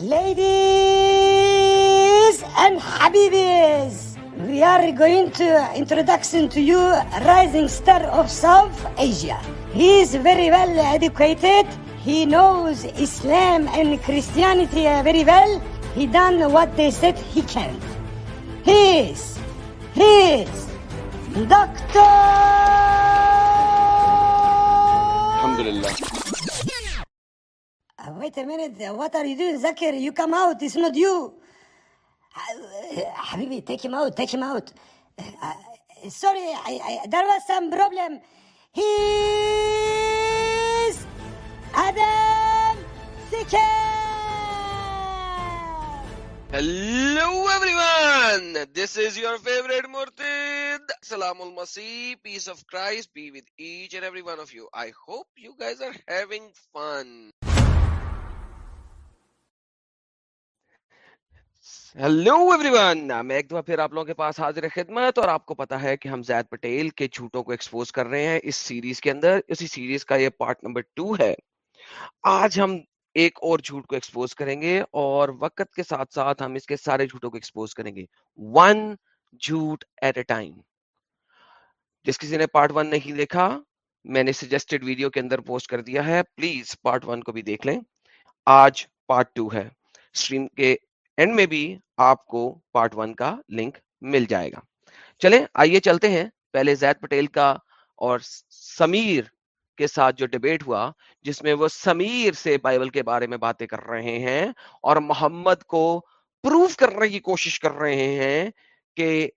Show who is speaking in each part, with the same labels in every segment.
Speaker 1: Ladies and Habibis, we are going to introduction to you rising star of South Asia. He is very well educated. He knows Islam and Christianity very well. He done what they said he can. He is, he is Doctor.
Speaker 2: Alhamdulillah. Uh,
Speaker 1: Wait a minute. What are you doing, Zakir? You come out. It's not you. Habibi, take him out. Take him out. Uh, sorry, I, I, there was some problem. He's Adam Zakir.
Speaker 2: Hello everyone! This is your favorite Murtid. Salamul Masih, peace of Christ be with each and every one of you. I hope you guys are having fun. Hello everyone میں ایک دفعہ پھر آپ لوگوں کے پاس حاضر خدمت اور آپ کو پتا ہے کہ ہم زید پٹیل کے جھوٹوں کو ایکسپوز کر رہے ہیں اس سیریز کے اندر۔ اسی سیریز کا یہ پارٹ نمبر ٹو ہے۔ آج ہم ایک اور جھوٹ کو ایکسپوز کریں گے اور وقت کے ساتھ ساتھ ہم اس کے سارے جھوٹوں کو ایکسپوز کریں گے۔ ون جھوٹ ایٹ اے ٹائم جس کسی نے پارٹ ون نہیں دیکھا، میں نے سجیسٹڈ ویڈیو کے اندر پوسٹ کر دیا ہے۔ پلیز پارٹ ون کو بھی دیکھ لیں۔ آج پارٹ ٹو ہے۔ اسٹریم کے اینڈ میں بھی آپ کو پارٹ ون کا لنک مل جائے گا۔ چلیں، آئیے چلتے ہیں۔ پہلے زید پٹیل کا اور سمیر کے ساتھ جو ڈبیٹ ہوا، جس میں وہ سمیر سے بائبل کے بارے میں باتیں کر رہے ہیں اور محمد کو پروف کرنے کی کوشش کر رہے ہیں کہ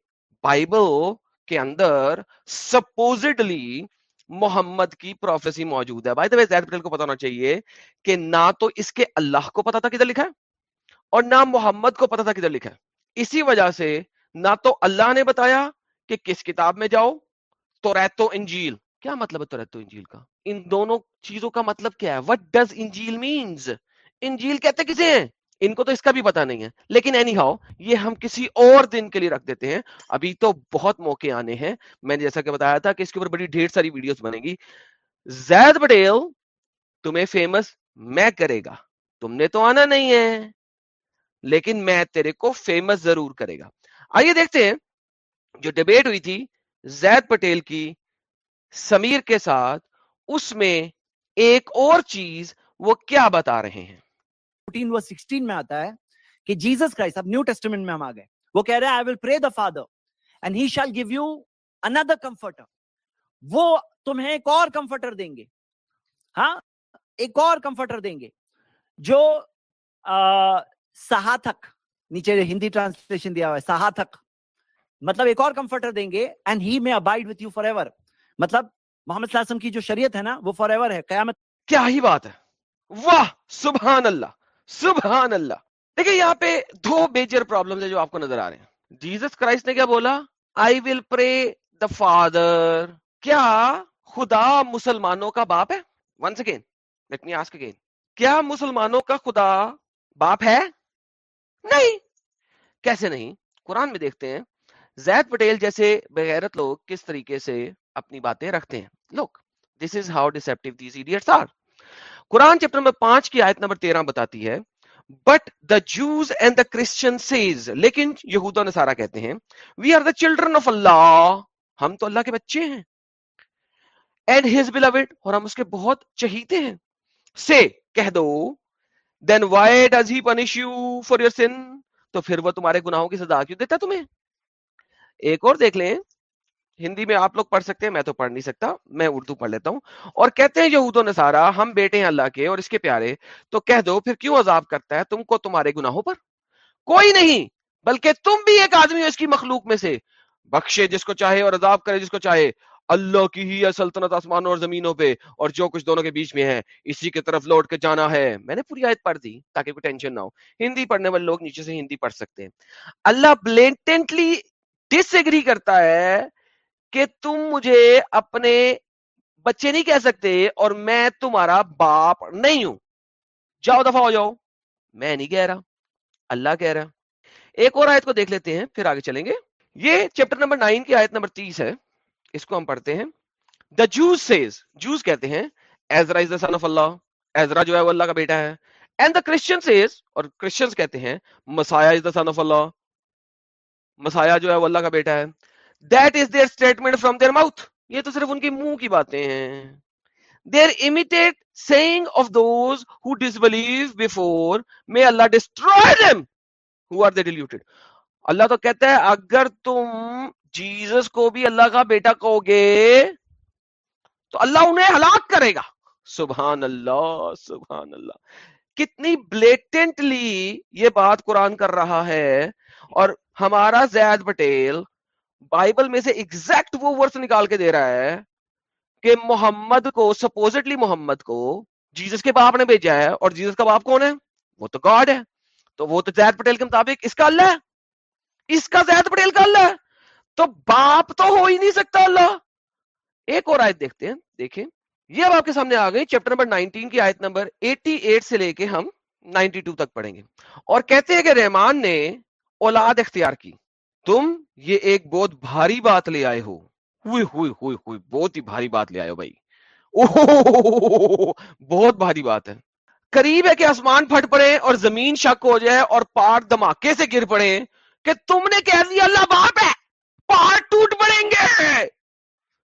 Speaker 2: بائبل کے اندر سپوزڈلی محمد کی پروفیسی موجود ہے۔ بھائی زید پٹیل کو پتا ہونا چاہیے کہ نہ تو اس کے اللہ کو پتا تھا کدھر لکھا ہے۔ اور نہ محمد کو پتا تھا کدھر لکھا ہے۔ اسی وجہ سے نہ تو اللہ نے بتایا کہ کس کتاب میں جاؤ تو ریتو انجیل۔ کیا مطلب ہے تو ریتو انجیل کا؟ ان دونوں چیزوں کا مطلب کیا ہے؟ وٹ ڈز انجیل مینس انجیل کہتے کسے ہیں؟ ان کو تو اس کا بھی پتا نہیں ہے۔ لیکن اینی ہاؤ یہ ہم کسی اور دن کے لیے رکھ دیتے ہیں۔ ابھی تو بہت موقع آنے ہیں۔ میں نے جیسا کہ بتایا تھا کہ اس کے اوپر بڑی ڈھیر ساری ویڈیوز بنے گی۔ زید پٹیل تمہیں فیمس میں کرے گا۔ تم نے تو آنا نہیں ہے۔ لیکن میں تیرے کو فیمس ضرور کرے گا۔ آئیے دیکھتے ہیں جو ڈبیٹ ہوئی تھی زید پٹیل کی، سمیر کے ساتھ، اس میں ایک اور چیز وہ کیا بتا رہے ہیں۔
Speaker 3: 14 و 16 میں آتا ہے کہ اب نیو ٹیسٹمنٹ میں ہم آ گئے۔ وہ کہہ رہے ہیں آئی ول پرے another comforter. وہ تمہیں ایک اور کمفرٹر دیں گے۔ ہاں ایک اور کمفرٹر دیں گے جو سہاتھک، نیچے ہندی ٹرانسلیشن دیا ہوا ہے، سہاتھک۔ مطلب ایک اور کمفرٹر دیں گے and he may abide with you forever مطلب محمد صلی اللہ علیہ وسلم کی جو شریعت ہے نا، وہ فار ایور ہے، قیامت۔
Speaker 2: کیا ہی بات ہے۔ واہ، سبحان اللہ سبحان اللہ۔ دیکھیں یہاں پہ دو میجر پرابلم جو آپ کو نظر آ رہے ہیں۔ جیزس کرائسٹ نے کیا بولا؟ آئی ول پرے دا فادر کیا خدا مسلمانوں کا باپ ہے؟ Once again let me ask again کیا مسلمانوں کا خدا باپ ہے؟ نہیں۔ کیسے نہیں؟ قرآن میں دیکھتے ہیں، زید پٹیل جیسے بغیرت لوگ کس طریقے سے اپنی باتیں رکھتے ہیں۔ لوگ this is how deceptive these idiots are Quran chapter number پانچ کی آیت نمبر تیرہ بتاتی ہے but the Jews and the Christian says لیکن یہود و نصارہ کہتے ہیں we are the children of Allah ہم تو اللہ کے بچے ہیں۔ اینڈ ہز بلاوڈ اور ہم اس کے بہت چہیتے ہیں۔ سے کہہ دو then why does he punish you for your sin تو پھر وہ تمہارے گناہوں کی سزا کیوں دیتا تمہیں؟ ایک اور دیکھ لیں۔ ہندی میں آپ لوگ پڑھ سکتے ہیں، میں تو پڑھ نہیں سکتا، میں اردو پڑھ لیتا ہوں۔ اور کہتے ہیں یہود و نسارا ہم بیٹے ہیں اللہ کے اور اس کے پیارے، تو کہہ دو، پھر کیوں عذاب کرتا ہے تم کو تمہارے گناہوں پر؟ کوئی نہیں، بلکہ تم بھی ایک آدمی ہو اس کی مخلوق میں سے۔ بخشے جس کو چاہے اور عذاب کرے جس کو چاہے۔ اللہ کی ہی ہے سلطنت آسمانوں اور زمینوں پہ، اور جو کچھ دونوں کے بیچ میں ہے، اسی کی طرف لوٹ کے جانا ہے۔ میں نے پوری آیت پڑھ دی تاکہ کوئی ٹینشن نہ ہو۔ ہندی پڑھنے والے لوگ نیچے سے ہندی پڑھ سکتے ہیں۔ اللہ بلینٹینٹلی ڈس ایگری کرتا ہے کہ تم مجھے اپنے بچے نہیں کہہ سکتے اور میں تمہارا باپ نہیں ہوں۔ جاؤ دفعہ ہو جاؤ۔ میں نہیں کہہ رہا۔ اللہ کہہ رہا۔ ایک اور آیت کو دیکھ لیتے ہیں، پھر آگے چلیں گے۔ یہ چیپٹر نمبر نائن کی آیت نمبر تیس ہے۔ اس کو ہم پڑھتے ہیں۔ دا جوز سیز جوز کہتے ہیں۔ ایزرا از دا سن آف اللہ ایزرا جو ہے وہ اللہ کا بیٹا ہے۔ اینڈ دا کرسچن سیز اور کرسچنز کہتے ہیں مسایا از دا سن آف اللہ مسایا جو ہے وہ اللہ کا بیٹا ہے۔ That is their statement from their mouth یہ تو صرف ان کی منہ کی باتیں ہیں۔ They imitate saying of those who disbelieve before may Allah destroy them how are they deluded اللہ تو کہتا ہے، اگر تم جیزس کو بھی اللہ کا بیٹا کہو گے تو اللہ انہیں ہلاک کرے گا۔ سبحان اللہ سبحان اللہ۔ کتنی بلیٹنٹلی یہ بات قرآن کر رہا ہے۔ اور ہمارا زید پٹیل بائبل میں سے ایگزیکٹ وہ ورس نکال کے دے رہا ہے کہ محمد کو سپوزٹلی محمد کو جیزس کے باپ نے بھیجا ہے۔ اور جیزس کا باپ کون ہے؟ وہ تو گاڈ ہے۔ تو وہ تو زید پٹیل کے مطابق اس کا اللہ ہے۔ اس کا زید پٹیل کا اللہ ہے۔ تو باپ تو ہو ہی نہیں سکتا اللہ۔ ایک اور آیت دیکھتے ہیں، دیکھیں۔ یہ اب آپ کے سامنے آ گئی، چیپٹر نمبر 19 کی آیت نمبر 88 سے لے کے ہم 92 تک پڑھیں گے۔ اور کہتے ہیں کہ رحمان نے اولاد اختیار کی۔ تم یہ ایک بہت بھاری بات لے آئے ہو۔ ہوئی ہوئی ہوئی ہوئی بہت ہی بھاری بات لے آئے ہو بھائی۔ بہت بھاری بات ہے۔ قریب ہے کہ آسمان پھٹ پڑے اور زمین شک ہو جائے اور پہاڑ دھماکے سے گر پڑے کہ تم نے کہہ دیا اللہ باپ ہے۔ پہاڑ ٹوٹ پڑیں گے،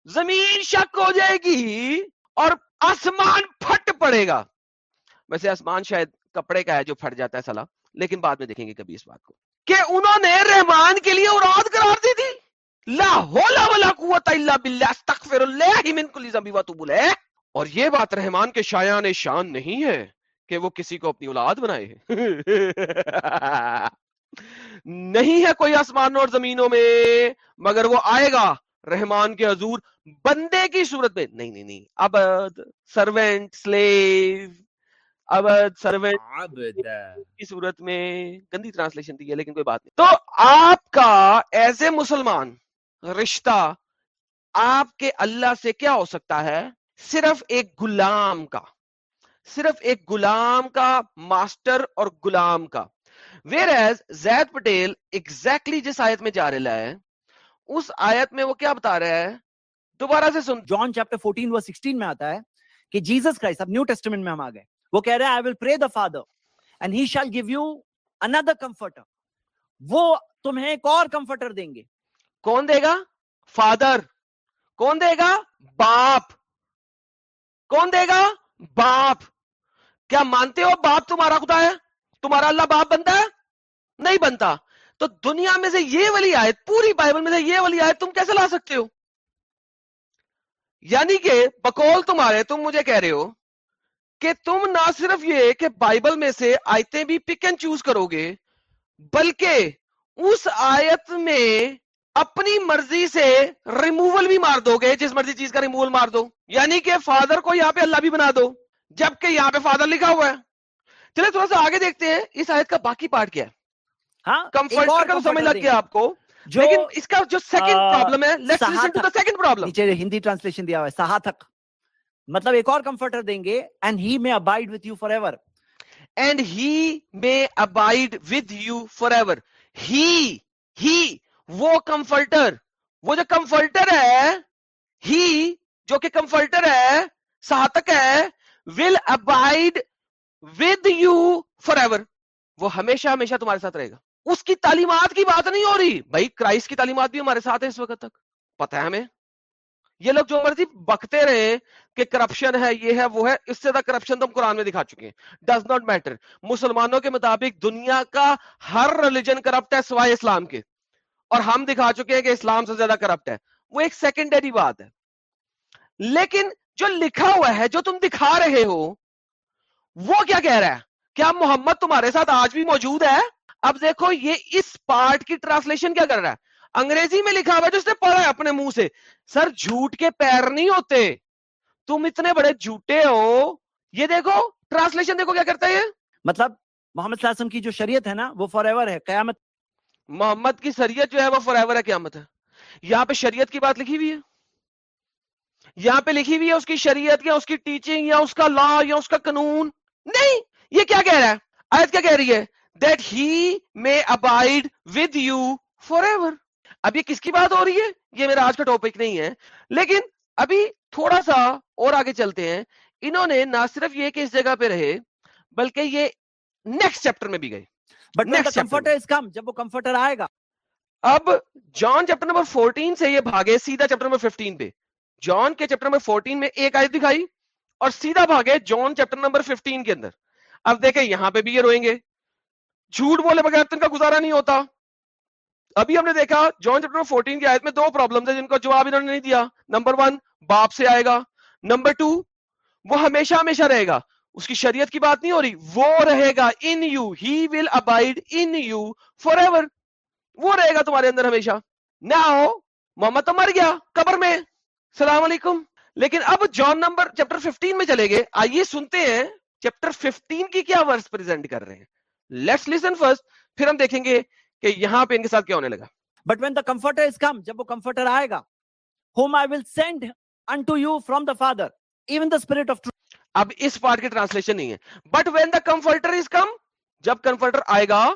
Speaker 2: زمین شک ہو جائے گی اور آسمان پھٹ پڑے گا۔ ویسے آسمان شاید کپڑے کا ہے جو پھٹ جاتا ہے سلا، لیکن بعد میں دیکھیں گے کبھی اس بات کو۔ کہ انہوں نے رحمان کے لیے اوراد قرار دی تھی۔ لا حول ولا قوت الا بالله استغفر الله من كل ذنب واتوب الیہ۔ اور یہ بات رحمان کے شایان شان نہیں ہے کہ وہ کسی کو اپنی اولاد بنائے۔ نہیں ہے کوئی آسمان اور زمینوں میں مگر وہ آئے گا رحمان کے حضور بندے کی صورت میں۔ نہیں نہیں نہیں ابد سروینٹ سلیو ابد سروینٹ کی صورت میں۔ گندی ٹرانسلیشن دی ہے لیکن کوئی بات نہیں۔ تو آپ کا ایز اے مسلمان رشتہ آپ کے اللہ سے کیا ہو سکتا ہے؟ صرف ایک غلام کا صرف ایک غلام کا ماسٹر اور غلام کا۔ Where is Zaid Patel exactly جس آیت میں جا رہا ہے اس آیت میں وہ کیا بتا رہا ہے؟ دوبارہ سے سن۔
Speaker 3: جان چیپٹر 14 ورس 16 میں آتا ہے کہ جیسس کرائسٹ اب نیو ٹیسٹمنٹ میں ہم آ گئے وہ کہہ رہے ہیں آئی ول پرے دا فادر اینڈ ہی شال گیو یو اندر کمفرٹر وہ تمہیں ایک اور کمفرٹر دیں گے۔
Speaker 2: کون دے گا؟ فادر کون دے گا؟ باپ۔ کون دے گا؟ باپ۔ کیا مانتے ہو باپ تمہارا خدا ہے؟ تمہارا اللہ باپ بنتا ہے؟ نہیں بنتا۔ تو دنیا میں سے یہ والی آیت، پوری بائبل میں سے یہ والی آیت تم کیسے لا سکتے ہو؟ یعنی کہ بکول تمہارے، تم مجھے کہہ رہے ہو کہ تم نہ صرف یہ کہ بائبل میں سے آیتیں بھی پک اینڈ چوز کرو گے بلکہ اس آیت میں اپنی مرضی سے ریموول بھی مار دو گے جس مرضی چیز کا ریموول مار دو۔ یعنی کہ فادر کو یہاں پہ اللہ بھی بنا دو، جبکہ یہاں پہ فادر لکھا ہوا ہے۔ چلے تھوڑا سا آگے دیکھتے ہیں اس آیت کا باقی پارٹ کیا ہے۔
Speaker 3: ہاں کمفرٹر کا تو سمجھ لگ گیا
Speaker 2: آپ کو۔
Speaker 3: لیکن
Speaker 2: اس کا جو سیکنڈ پرابلم ہے let's listen to the second problem
Speaker 3: نیچے ہندی ٹرانسلیشن دیا ہوا ہے سہاتک مطلب ایک اور کمفرٹر دیں گے and he may abide with you forever
Speaker 2: and he may with you forever he he وہ کمفرٹر وہ جو کمفرٹر ہے ہی جو کہ کمفرٹر ہے ساتک ہے will abide with you forever وہ ہمیشہ ہمیشہ تمہارے ساتھ رہے گا۔ اس کی تعلیمات کی بات نہیں ہو رہی۔ بھائی کرائسٹ کی تعلیمات بھی ہمارے ساتھ ہے اس وقت تک۔ پتہ ہے ہمیں۔ یہ لوگ جو مرضی بکتے رہے کہ کرپشن ہے، یہ ہے، وہ ہے، اس سے زیادہ کرپشن تو ہم قرآن میں دکھا چکے ہیں۔ ڈز ناٹ میٹر مسلمانوں کے مطابق دنیا کا ہر ریلیجن کرپٹ ہے سوائے اسلام کے۔ اور ہم دکھا چکے ہیں کہ اسلام سے زیادہ کرپٹ ہے۔ وہ ایک سیکنڈری بات ہے۔ لیکن جو لکھا ہوا ہے، جو تم دکھا رہے ہو وہ کیا کہہ رہا ہے؟ کیا محمد تمہارے ساتھ آج بھی موجود ہے؟ اب دیکھو یہ اس پارٹ کی ٹرانسلیشن کیا کر رہا ہے؟ انگریزی میں لکھا ہوا ہے جو اس نے پڑھا ہے اپنے منہ سے۔ سر جھوٹ کے پیر نہیں ہوتے۔ تم اتنے بڑے جھوٹے ہو۔ یہ دیکھو ٹرانسلیشن دیکھو کیا کرتا ہے یہ؟
Speaker 3: مطلب محمد صلی اللہ علیہ وسلم کی جو شریعت ہے نا وہ فار ایور ہے قیامت۔
Speaker 2: محمد کی شریعت جو ہے وہ فار ایور ہے قیامت ہے۔ یہاں پہ شریعت کی بات لکھی ہوئی ہے۔ یہاں پہ لکھی ہوئی ہے اس کی شریعت یا اس کی ٹیچنگ یا اس کا لا یا اس کا قانون۔ نہیں یہ کیا کہہ رہا ہے؟ آیت کیا کہہ رہی ہے؟ That he may abide with you forever اب یہ کس کی بات ہو رہی ہے؟ یہ میرا آج کا ٹاپک نہیں ہے۔ لیکن ابھی تھوڑا سا اور آگے چلتے ہیں۔ انہوں نے نہ صرف یہ کہ اس جگہ پہ رہے بلکہ یہ نیکسٹ چیپٹر میں بھی گئے۔
Speaker 3: بٹ جب وہ
Speaker 2: اب جان چیپٹر نمبر 14 سے یہ بھاگے سیدھا چیپٹر نمبر 15 پہ۔ جان کے چیپٹر نمبر 14 میں ایک آیت دکھائی۔ اور سیدھا بھاگے جون چیپٹر نمبر 15 کے اندر۔ اب دیکھیں، یہاں پہ بھی یہ روئیں گے۔ جھوٹ بولے بغیر تن کا گزارا نہیں ہوتا۔ ابھی ہم نے دیکھا جون چیپٹر 14 کی آیت میں دو پرابلم ہیں جن کا جواب انہوں نے نہیں دیا۔ نمبر ون باپ سے آئے گا۔ نمبر ٹو وہ ہمیشہ ہمیشہ رہے گا۔ اس کی شریعت کی بات نہیں ہو رہی۔ وہ رہے گا in you he will abide in you forever وہ رہے گا تمہارے اندر ہمیشہ۔ نہ ہو محمد تو مر گیا قبر میں۔ السلام علیکم۔ لیکن اب جان نمبر چیپٹر 15 میں چلے گئے۔ آئیے سنتے ہیں چیپٹر 15 کی کیا ورس پریزنٹ کر رہے ہیں۔ لیٹس لسن فرسٹ پھر ہم دیکھیں گے کہ یہاں پہ ان کے ساتھ کیا ہونے لگا۔
Speaker 3: But when the comforter is come جب وہ کمفرٹر آئے گا whom I will send unto you from the father even the spirit of
Speaker 2: اب اس پارٹ کی ٹرانسلیشن نہیں ہے۔ But when the comforter is come جب کمفرٹر آئے گا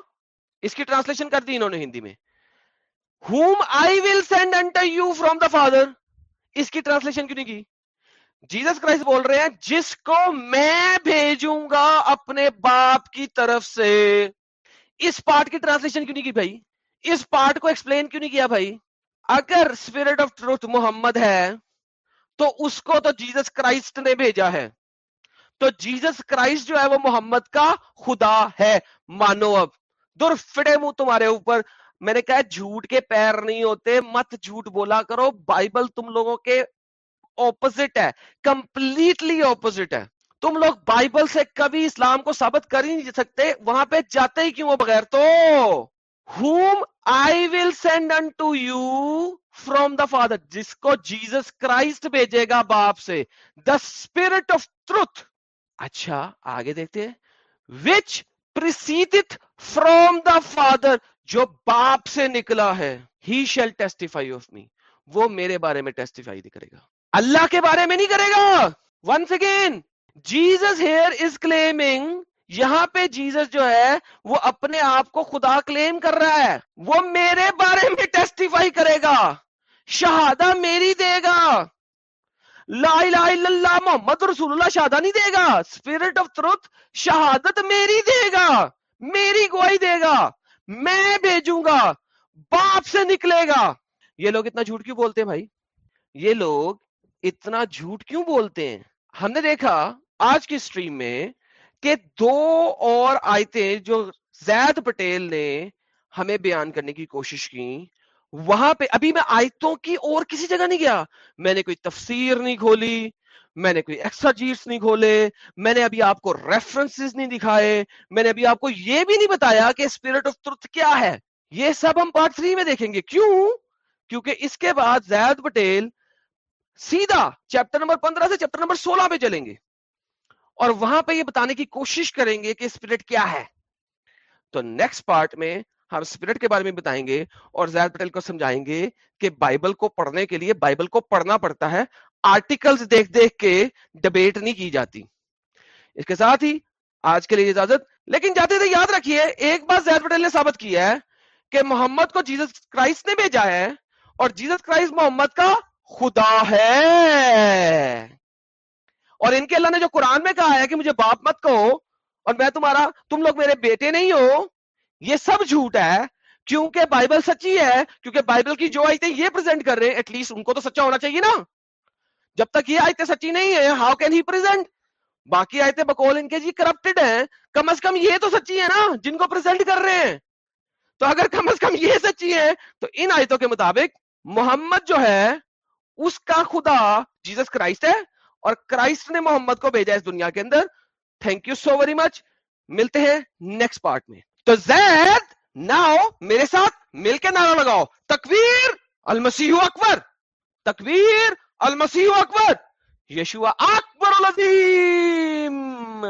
Speaker 2: اس کی ٹرانسلیشن کر دی انہوں نے ہندی میں۔ Whom I will send unto you from the father اس کی ٹرانسلیشن کیوں نہیں کی؟ جیزس کرائسٹ بول رہے ہیں، جس کو میں بھیجوں گا اپنے باپ کی طرف سے۔ اس پارٹ کی ٹرانسلیشن کیوں نہیں کی بھائی؟ اس پارٹ کو ایکسپلین کیوں نہیں کیا بھائی؟ اگر اسپرٹ آف ٹروتھ محمد ہے، تو اس کو تو جیزس کرائسٹ نے بھیجا ہے۔ تو جیزس کرائسٹ جو ہے وہ محمد کا خدا ہے۔ مانو اب در فڑے منہ تمہارے اوپر۔ میں نے کہا جھوٹ کے پیر نہیں ہوتے، مت جھوٹ بولا کرو۔ بائبل تم لوگوں کے اپوزٹ ہے کمپلیٹلی اپوزٹ ہے. تم لوگ بائبل سے کبھی اسلام کو ثابت کر ہی نہیں سکتے، وہاں پہ جاتے ہی کیوں ہو بغیر؟ تو whom I will send unto you from the father جس کو جیزس کرائسٹ بھیجے گا باپ سے دا اسپرٹ آف ٹروتھ اچھا آگے دیکھتے ہیں. وچ پرسیدت فروم دا فادر جو باپ سے نکلا ہے. He shall testify of me وہ میرے بارے میں ٹیسٹیفائی کرے گا. اللہ کے بارے میں نہیں کرے گا۔ Once again Jesus here is claiming یہاں پہ جیزس جو ہے وہ اپنے آپ کو خدا کلیم کر رہا ہے۔ وہ میرے بارے میں ٹیسٹیفائی کرے گا۔ شہادہ میری دے گا۔ لا الہ الا اللہ محمد رسول اللہ شہادہ نہیں دے گا۔ اسپرٹ آف تروت شہادت میری دے گا۔ میری گواہی دے گا۔ میں بھیجوں گا۔ باپ سے نکلے گا۔ یہ لوگ اتنا جھوٹ کیوں بولتے ہیں بھائی؟ یہ لوگ اتنا جھوٹ کیوں بولتے ہیں؟ ہم نے دیکھا آج کی اسٹریم میں کہ دو اور آیتیں جو زید پٹیل نے ہمیں بیان کرنے کی کوشش کی، وہاں پہ ابھی میں آیتوں کی اور کسی جگہ نہیں گیا۔ میں نے کوئی تفسیر نہیں کھولی، میں نے کوئی ایکسٹرا جیٹس نہیں کھولے، میں نے ابھی آپ کو ریفرنسز نہیں دکھائے، میں نے ابھی آپ کو یہ بھی نہیں بتایا کہ اسپرٹ آف ترتھ کیا ہے۔ یہ سب ہم پارٹ تھری میں دیکھیں گے۔ کیوں؟ کیونکہ اس کے بعد زید پٹیل سیدھا چیپٹر نمبر پندرہ سے چیپٹر نمبر سولہ پہ چلیں گے۔ اور وہاں پہ یہ بتانے کی کوشش کریں گے کہ اسپرٹ کیا ہے۔ تو نیکسٹ پارٹ میں ہم اسپرٹ کے بارے میں بتائیں گے اور زیاد پٹیل کو سمجھائیں گے کہ بائبل کو پڑھنے کے لیے بائبل کو پڑھنا پڑتا ہے۔ آرٹیکلز دیکھ دیکھ کے ڈبیٹ نہیں کی جاتی۔ اس کے ساتھ ہی آج کے لیے اجازت۔ لیکن جاتے تھے یاد رکھیے، ایک بات زیاد پٹیل نے ثابت کیا ہے کہ محمد کو جیزس کرائسٹ نے بھیجا ہے اور جیزس کرائسٹ محمد کا خدا ہے۔ اور ان کے اللہ نے جو قرآن میں کہا ہے کہ مجھے باپ مت کہو، اور میں تمہارا، تم لوگ میرے بیٹے نہیں ہو، یہ سب جھوٹ ہے۔ کیونکہ بائبل سچی ہے، کیونکہ بائبل کی جو آیتیں یہ پریزنٹ کر رہے ہیں ایٹ لیسٹ ان کو تو سچا ہونا چاہیے نا۔ جب تک یہ آیتیں سچی نہیں ہیں ہاؤ کین ہی پریزنٹ باقی آیتیں بکول ان کے جی کرپٹڈ ہیں۔ کم از کم یہ تو سچی ہے نا، جن کو پریزنٹ کر رہے ہیں۔ تو اگر کم از کم یہ سچی ہے تو ان آیتوں کے مطابق محمد جو ہے اس کا خدا جیزس کرائسٹ ہے اور کرائسٹ نے محمد کو بھیجا اس دنیا کے اندر۔ Thank you so very much ملتے ہیں نیکسٹ پارٹ میں۔ تو زید، ناؤ، میرے ساتھ مل کے نعرہ لگاؤ۔ تکویر المسیح اکبر۔ تکویر المسیح اکبر۔ یشوا اکبر العظیم۔